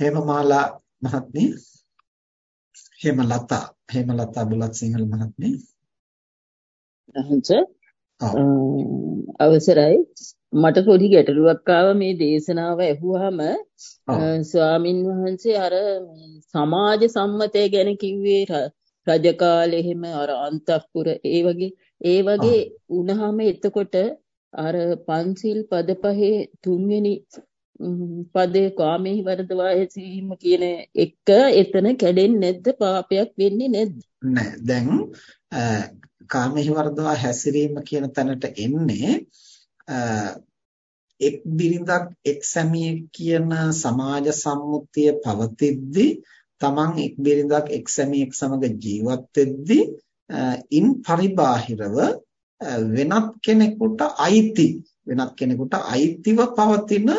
හේමමාලා මහත්මිය හේමලතා හේමලතා බුලත් සිංහල මහත්මිය. අහංච අවසරයි. මට පොඩි ගැටලුවක් ආව මේ දේශනාව ඇහුවාම ස්වාමින් වහන්සේ අර සමාජ සම්මතය ගැන කිව්වේ රජ කාලේ එහෙම අර අන්තපුර ඒ වගේ ඒ වගේ වුණාම එතකොට අර පන්සිල් පද පහේ තුන්වෙනි පදේ කාමෙහි වරදවා හැසිරීම කියන එක එතන කැඩෙන්නේ නැද්ද? පාපයක් වෙන්නේ නැද්ද? නෑ. දැන් කාමෙහි වරදවා හැසිරීම කියන තැනට එන්නේ එක් බිරිඳක් එක් සැමියෙක් කියන සමාජ සම්මුතිය පවතිද්දී තමන් එක් බිරිඳක් එක් සැමියෙක් සමග ජීවත් වෙද්දී ඉන් පරිබාහිරව වෙනත් කෙනෙකුට අයිති වෙනත් කෙනෙකුට අයිතිව පවතින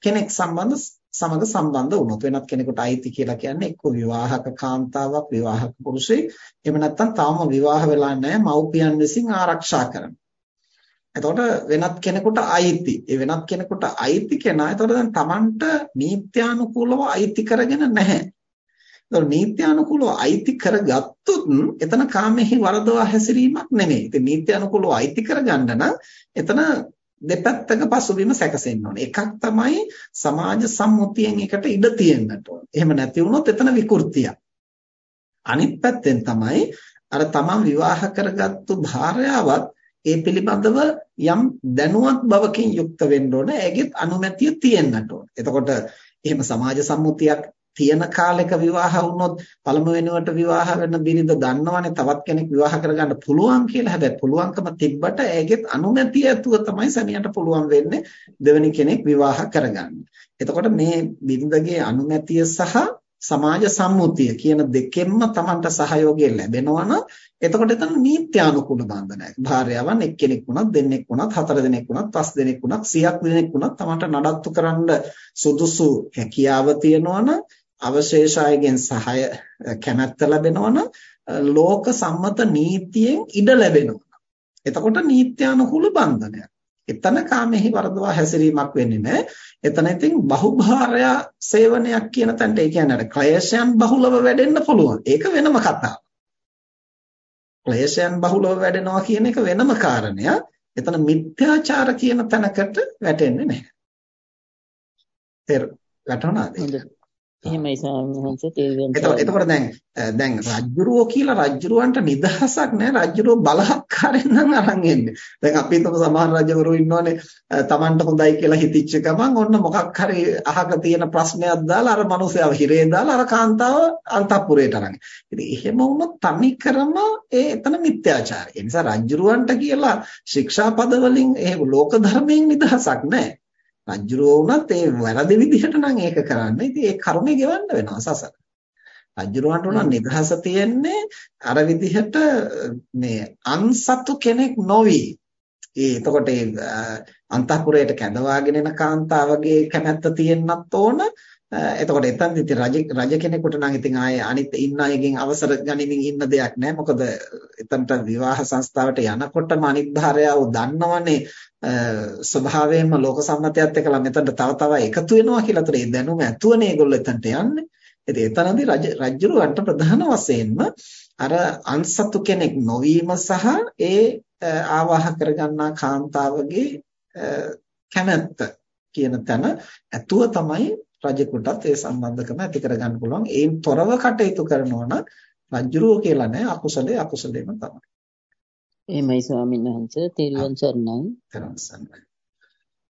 කෙනෙක් සම්බන්ධ සමග සම්බන්ධ වුණොත් වෙනත් කෙනෙකුට අයිති කියලා කියන්නේ එක්ක විවාහක කාන්තාවක් විවාහක පුරුෂයෙක් එහෙම නැත්නම් තාම විවාහ වෙලා නැහැ මව්පියන් විසින් ආරක්ෂා කරන. එතකොට වෙනත් කෙනෙකුට අයිති. ඒ වෙනත් කෙනෙකුට අයිති කෙනා එතකොට දැන් Tamanට නීත්‍යානුකූලව අයිති කරගෙන නැහැ. එතකොට නීත්‍යානුකූලව අයිති කරගත්තොත් එතන කාමෙහි වරදවා හැසිරීමක් නෙමෙයි. ඉතින් නීත්‍යානුකූලව අයිති කරගන්න නම් එතන දෙපැත්තක පසුබිම සැකසෙන්න ඕනේ. එකක් තමයි සමාජ සම්මුතියෙන් එකට ඉඩ තියෙන්නට ඕනේ. එහෙම නැති වුණොත් එතන විකෘතියක්. අනිත් පැත්තෙන් තමයි අර තමන් විවාහ කරගත්තු භාර්යාවත් ඒ පිළිබඳව යම් දැනුවත් බවකින් යුක්ත වෙන්න ඕනේ. ඒගෙත් අනුමැතිය තියෙන්නට ඕනේ. එතකොට එහෙම සමාජ සම්මුතියක් තියෙන කාලෙක විවාහ වුණොත් පළමු වෙනුවට විවාහ වෙන බිරිඳ දන්නවනේ තවත් කෙනෙක් විවාහ කරගන්න පුළුවන් කියලා. හැබැයි පුළුවන්කම තිබ්බට ඒගෙත් අනුමැතිය ඇතුව තමයි සැමියාට පුළුවන් වෙන්නේ දෙවෙනි කෙනෙක් විවාහ කරගන්න. එතකොට මේ බිරිඳගේ අනුමැතිය සහ සමාජ සම්මුතිය කියන දෙකෙන්ම Tamanට සහයෝගය ලැබෙනවා නම් එතකොට එතන නීත්‍යානුකූල බන්ධනයක්. භාර්යාවන් එක්කෙනෙක් වුණත් දෙන්නෙක් වුණත් හතර දෙනෙක් වුණත් පස් දෙනෙක් වුණත් සියක් දෙනෙක් වුණත් Tamanට නඩත්තු කරන්න සුදුසු හැකියාව තියෙනවා නම් අවශේෂ අයගෙන් සහාය කැමැත්ත ලැබෙනවා නම් ලෝක සම්මත නීතියෙන් ඉඩ ලැබෙනවා. එතකොට නීත්‍යානුකූල බන්ධනයක්. එතන කාමෙහි වරදවා හැසිරීමක් වෙන්නේ නැහැ. එතන ඉතින් බහුභාර්යා සේවනයක් කියන තැනට ඒ කියන්නේ අර ක්ලේශයන් බහුලව වැඩෙන්න පුළුවන්. ඒක වෙනම කතාවක්. ක්ලේශයන් බහුලව වැඩෙනවා කියන එක වෙනම කාරණයක්. එතන මිත්‍යාචාර කියන තැනකට වැටෙන්නේ නැහැ. තේර වැටුණාද? එහෙමයි සාමහන්සේ තේරුම් එතකොට දැන් දැන් රජ්ජුරුවෝ කියලා රජ්ජුරුවන්ට නිදහසක් නැහැ රජ්ජුරුවෝ බලහත්කාරයෙන් නම් අරන් එන්නේ. දැන් අපි හිතමු සමහර රජවරු ඉන්නෝනේ Tamanට හොඳයි කියලා හිතිච්ච ගමන් ඔන්න මොකක් හරි අහක තියෙන ප්‍රශ්නයක් දාලා අර මිනිහයව හිරේ දාලා අර කාන්තාව අන්තපුරයට අරන්. ඉතින් එහෙම වුණොත් තනිකරම ඒ එතන මිත්‍යාචාරය. ඒ නිසා රජ්ජුරුවන්ට කියලා ශික්ෂාපද වලින් ඒ ලෝක ධර්මයෙන් නිදහසක් නැහැ. රජ්ජුරුව වුණත් ඒ වැරදි විදිහට නම් ඒක කරන්නේ. ඉතින් ඒ කර්මය ගෙවන්න වෙනවා සසර. රජ්ජුරුවන්ට උනන් නිදහස තියෙන්නේ අර විදිහට මේ අන්සතු කෙනෙක් නොවි. ඒ එතකොට ඒ අන්තපුරයට කැඳවාගෙන එන කාන්තාවගේ කැමැත්ත තියෙන්නත් ඕන. එතකොට එතනදි ඉතින් රජ රජ කෙනෙකුට නම් ඉතින් ආයේ අනිත් ඉන්න අයගෙන් අවසර ගනිමින් ඉන්න දෙයක් නැහැ. මොකද එතනට විවාහ සංස්ථාවට යනකොටම අනිත් භාර්යාව දන්නවනේ ස්වභාවයෙන්ම ලෝක සම්මතයත් එක්කලා මෙතනට තව තව එකතු වෙනවා කියලා. ඒතර ඒ දැනුම ඇතුවනේ ඒගොල්ලෝ එතනට යන්නේ. ඉතින් එතනදී රජ රජුරවන්ට ප්‍රධාන වශයෙන්ම අර අන්සතු කෙනෙක් නොවීම සහ ඒ ආවාහ කරගන්නා කාන්තාවගේ කැමැත්ත කියන තැන ඇතුව තමයි රජෙකුටත් ඒ සම්බන්ධකම ඇති කරගන්න පුළුවන්. ඒන් තොරව කටයුතු කරනවා නම් රජුරෝ කියලා නෑ අකුසලයේ අකුසලෙම තමයි. එහෙමයි ස්වාමීන් වහන්සේ තෙරුවන් සරණයි. තෙරුවන් සරණයි.